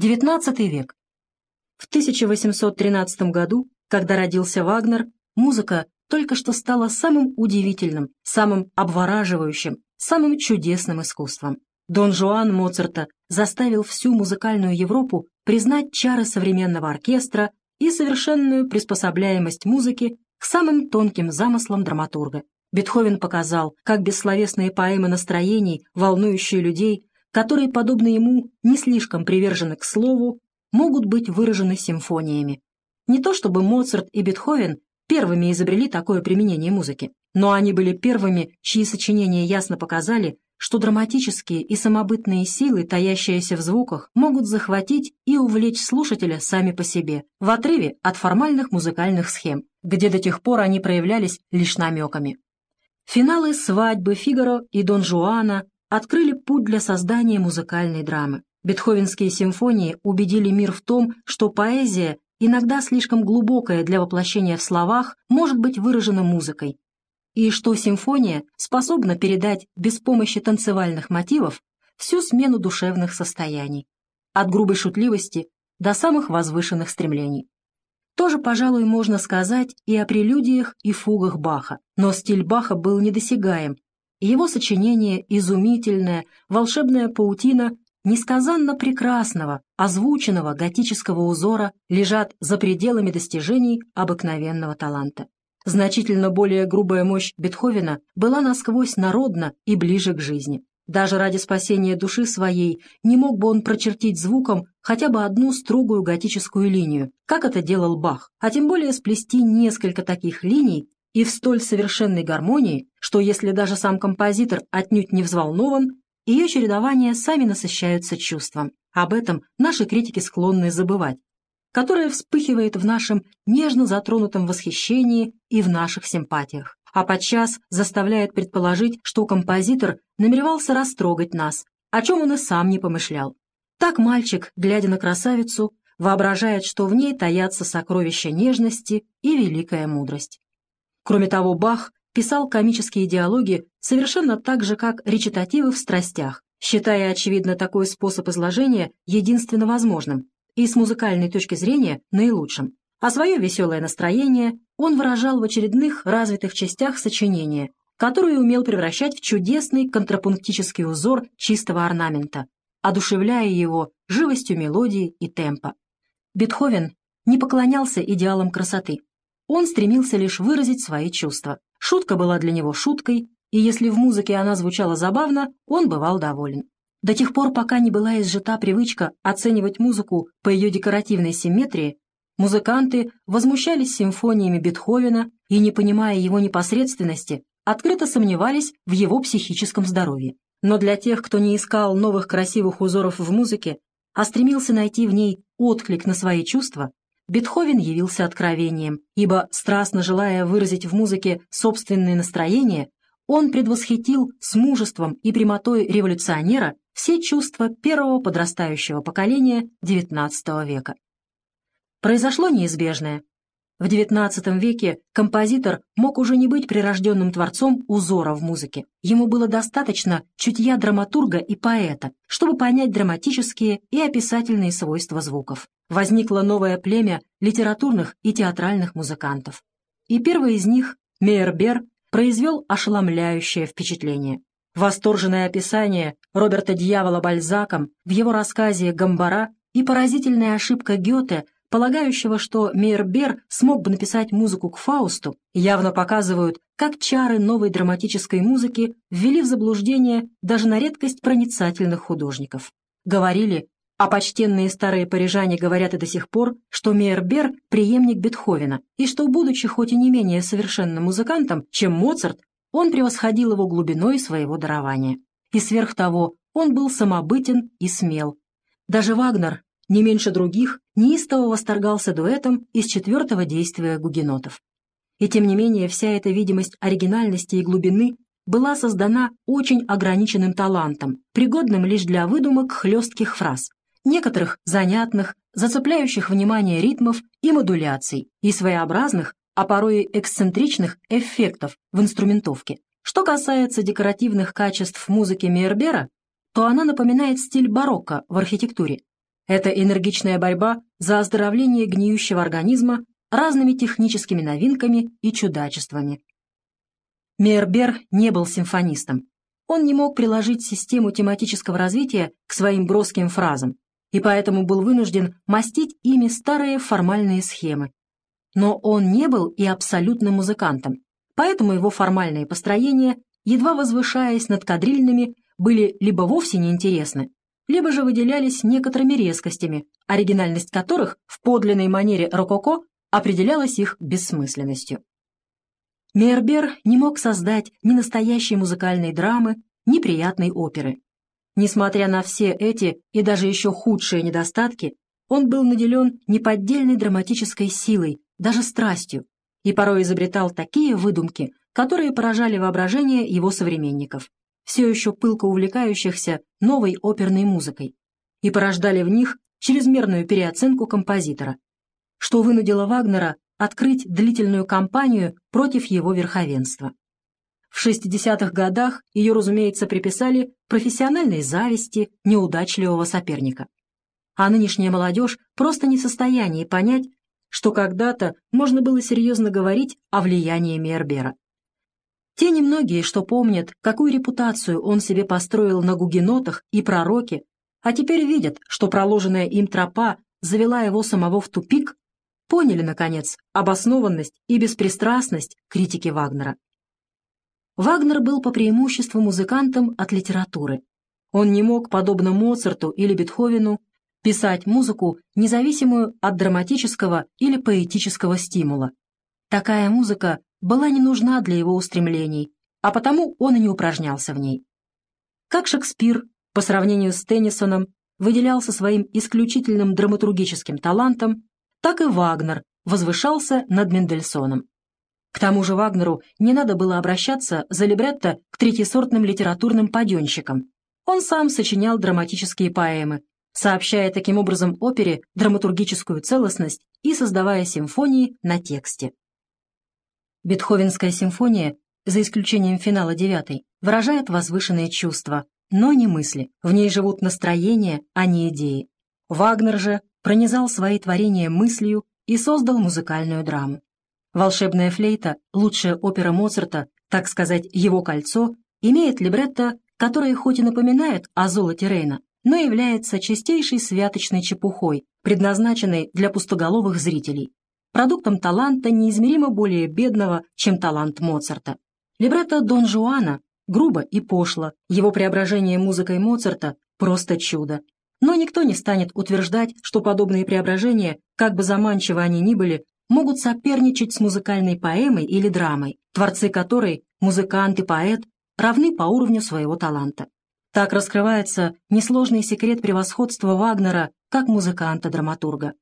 XIX век. В 1813 году, когда родился Вагнер, музыка только что стала самым удивительным, самым обвораживающим, самым чудесным искусством. Дон Жуан Моцарта заставил всю музыкальную Европу признать чары современного оркестра и совершенную приспособляемость музыки к самым тонким замыслам драматурга. Бетховен показал, как бессловесные поэмы настроений, волнующие людей, которые, подобно ему, не слишком привержены к слову, могут быть выражены симфониями. Не то чтобы Моцарт и Бетховен первыми изобрели такое применение музыки, но они были первыми, чьи сочинения ясно показали, что драматические и самобытные силы, таящиеся в звуках, могут захватить и увлечь слушателя сами по себе, в отрыве от формальных музыкальных схем, где до тех пор они проявлялись лишь намеками. Финалы «Свадьбы», «Фигаро» и «Дон Жуана» открыли путь для создания музыкальной драмы. Бетховенские симфонии убедили мир в том, что поэзия, иногда слишком глубокая для воплощения в словах, может быть выражена музыкой, и что симфония способна передать без помощи танцевальных мотивов всю смену душевных состояний, от грубой шутливости до самых возвышенных стремлений. Тоже, пожалуй, можно сказать и о прелюдиях и фугах Баха, но стиль Баха был недосягаем его сочинение изумительная, волшебная паутина несказанно прекрасного, озвученного готического узора лежат за пределами достижений обыкновенного таланта. Значительно более грубая мощь Бетховена была насквозь народна и ближе к жизни. Даже ради спасения души своей не мог бы он прочертить звуком хотя бы одну строгую готическую линию, как это делал Бах, а тем более сплести несколько таких линий и в столь совершенной гармонии, что если даже сам композитор отнюдь не взволнован, ее чередования сами насыщаются чувством. Об этом наши критики склонны забывать, которое вспыхивает в нашем нежно затронутом восхищении и в наших симпатиях, а подчас заставляет предположить, что композитор намеревался растрогать нас, о чем он и сам не помышлял. Так мальчик, глядя на красавицу, воображает, что в ней таятся сокровища нежности и великая мудрость. Кроме того, Бах писал комические диалоги совершенно так же, как речитативы в страстях, считая, очевидно, такой способ изложения единственно возможным и с музыкальной точки зрения наилучшим. А свое веселое настроение он выражал в очередных развитых частях сочинения, которые умел превращать в чудесный контрапунктический узор чистого орнамента, одушевляя его живостью мелодии и темпа. Бетховен не поклонялся идеалам красоты, он стремился лишь выразить свои чувства. Шутка была для него шуткой, и если в музыке она звучала забавно, он бывал доволен. До тех пор, пока не была изжита привычка оценивать музыку по ее декоративной симметрии, музыканты возмущались симфониями Бетховена и, не понимая его непосредственности, открыто сомневались в его психическом здоровье. Но для тех, кто не искал новых красивых узоров в музыке, а стремился найти в ней отклик на свои чувства, Бетховен явился откровением, ибо, страстно желая выразить в музыке собственные настроения, он предвосхитил с мужеством и прямотой революционера все чувства первого подрастающего поколения XIX века. Произошло неизбежное. В XIX веке композитор мог уже не быть прирожденным творцом узора в музыке. Ему было достаточно чутья драматурга и поэта, чтобы понять драматические и описательные свойства звуков. Возникло новое племя литературных и театральных музыкантов. И первый из них, Мейербер, произвел ошеломляющее впечатление. Восторженное описание Роберта Дьявола Бальзаком в его рассказе «Гамбара» и поразительная ошибка Гёте полагающего, что Мейербер смог бы написать музыку к Фаусту, явно показывают, как чары новой драматической музыки ввели в заблуждение даже на редкость проницательных художников. Говорили, а почтенные старые парижане говорят и до сих пор, что Мейербер – преемник Бетховена, и что, будучи хоть и не менее совершенным музыкантом, чем Моцарт, он превосходил его глубиной своего дарования. И сверх того, он был самобытен и смел. Даже Вагнер не меньше других, неистово восторгался дуэтом из четвертого действия гугенотов. И тем не менее вся эта видимость оригинальности и глубины была создана очень ограниченным талантом, пригодным лишь для выдумок хлестких фраз, некоторых занятных, зацепляющих внимание ритмов и модуляций, и своеобразных, а порой эксцентричных эффектов в инструментовке. Что касается декоративных качеств музыки Мейербера, то она напоминает стиль барокко в архитектуре, Это энергичная борьба за оздоровление гниющего организма разными техническими новинками и чудачествами. Мейербер не был симфонистом. Он не мог приложить систему тематического развития к своим броским фразам, и поэтому был вынужден мастить ими старые формальные схемы. Но он не был и абсолютным музыкантом, поэтому его формальные построения, едва возвышаясь над кадрильными, были либо вовсе неинтересны, либо же выделялись некоторыми резкостями, оригинальность которых в подлинной манере рококо определялась их бессмысленностью. Мейербер не мог создать ни настоящей музыкальной драмы, ни приятной оперы. Несмотря на все эти и даже еще худшие недостатки, он был наделен неподдельной драматической силой, даже страстью, и порой изобретал такие выдумки, которые поражали воображение его современников, все еще пылко увлекающихся новой оперной музыкой, и порождали в них чрезмерную переоценку композитора, что вынудило Вагнера открыть длительную кампанию против его верховенства. В 60-х годах ее, разумеется, приписали профессиональной зависти неудачливого соперника. А нынешняя молодежь просто не в состоянии понять, что когда-то можно было серьезно говорить о влиянии Мейербера. Те немногие, что помнят, какую репутацию он себе построил на гугенотах и пророке, а теперь видят, что проложенная им тропа завела его самого в тупик, поняли, наконец, обоснованность и беспристрастность критики Вагнера. Вагнер был по преимуществу музыкантом от литературы. Он не мог, подобно Моцарту или Бетховену, писать музыку, независимую от драматического или поэтического стимула. Такая музыка была не нужна для его устремлений, а потому он и не упражнялся в ней. Как Шекспир, по сравнению с Теннисоном, выделялся своим исключительным драматургическим талантом, так и Вагнер возвышался над Мендельсоном. К тому же Вагнеру не надо было обращаться за либретто к третьесортным литературным паденщикам. Он сам сочинял драматические поэмы, сообщая таким образом опере драматургическую целостность и создавая симфонии на тексте. Бетховенская симфония, за исключением финала девятой, выражает возвышенные чувства, но не мысли. В ней живут настроения, а не идеи. Вагнер же пронизал свои творения мыслью и создал музыкальную драму. «Волшебная флейта», лучшая опера Моцарта, так сказать, его кольцо, имеет либретто, которое хоть и напоминает о золоте Рейна, но является чистейшей святочной чепухой, предназначенной для пустоголовых зрителей, продуктом таланта неизмеримо более бедного, чем талант Моцарта. Либретто Дон Жуана грубо и пошло, его преображение музыкой Моцарта – просто чудо. Но никто не станет утверждать, что подобные преображения, как бы заманчивы они ни были, могут соперничать с музыкальной поэмой или драмой, творцы которой, музыкант и поэт, равны по уровню своего таланта. Так раскрывается несложный секрет превосходства Вагнера как музыканта-драматурга.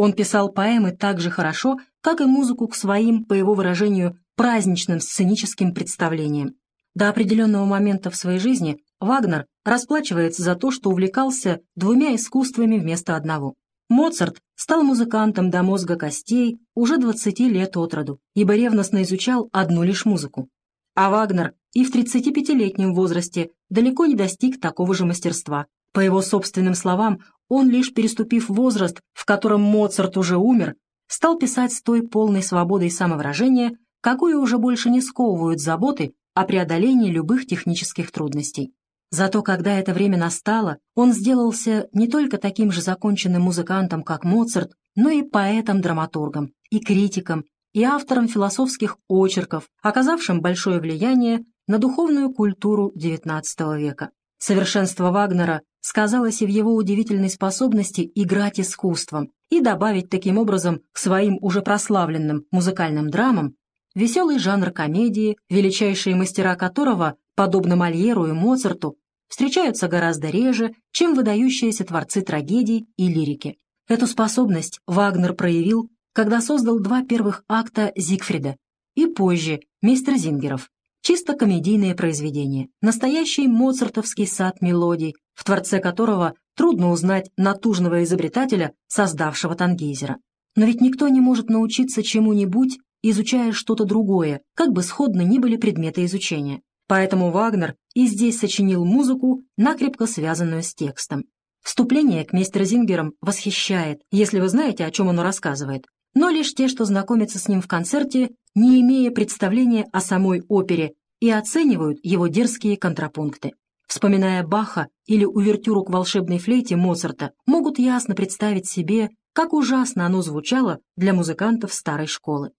Он писал поэмы так же хорошо, как и музыку к своим, по его выражению, праздничным сценическим представлениям. До определенного момента в своей жизни Вагнер расплачивается за то, что увлекался двумя искусствами вместо одного. Моцарт стал музыкантом до мозга костей уже 20 лет от роду, ибо ревностно изучал одну лишь музыку. А Вагнер и в 35-летнем возрасте далеко не достиг такого же мастерства. По его собственным словам, он, лишь переступив возраст, в котором Моцарт уже умер, стал писать с той полной свободой самовыражения, какую уже больше не сковывают заботы о преодолении любых технических трудностей. Зато когда это время настало, он сделался не только таким же законченным музыкантом, как Моцарт, но и поэтом-драматургом, и критиком, и автором философских очерков, оказавшим большое влияние на духовную культуру XIX века. Совершенство Вагнера сказалось и в его удивительной способности играть искусством и добавить таким образом к своим уже прославленным музыкальным драмам веселый жанр комедии, величайшие мастера которого подобно Мольеру и Моцарту, встречаются гораздо реже, чем выдающиеся творцы трагедий и лирики. Эту способность Вагнер проявил, когда создал два первых акта Зигфрида и позже «Мистер Зингеров», чисто комедийные произведения, настоящий моцартовский сад мелодий, в творце которого трудно узнать натужного изобретателя, создавшего Тангейзера. Но ведь никто не может научиться чему-нибудь, изучая что-то другое, как бы сходны ни были предметы изучения. Поэтому Вагнер и здесь сочинил музыку, накрепко связанную с текстом. Вступление к мейстерзингерам восхищает, если вы знаете, о чем оно рассказывает, но лишь те, что знакомятся с ним в концерте, не имея представления о самой опере и оценивают его дерзкие контрапункты. Вспоминая Баха или увертюру к волшебной флейте Моцарта, могут ясно представить себе, как ужасно оно звучало для музыкантов старой школы.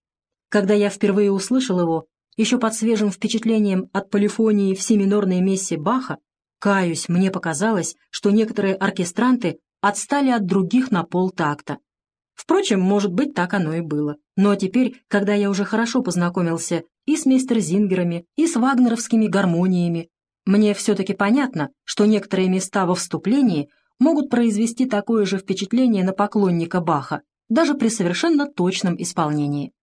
Когда я впервые услышал его, еще под свежим впечатлением от полифонии в си-минорной мессе Баха, каюсь, мне показалось, что некоторые оркестранты отстали от других на полтакта. Впрочем, может быть, так оно и было. Но теперь, когда я уже хорошо познакомился и с мейстерзингерами, и с вагнеровскими гармониями, мне все-таки понятно, что некоторые места во вступлении могут произвести такое же впечатление на поклонника Баха, даже при совершенно точном исполнении.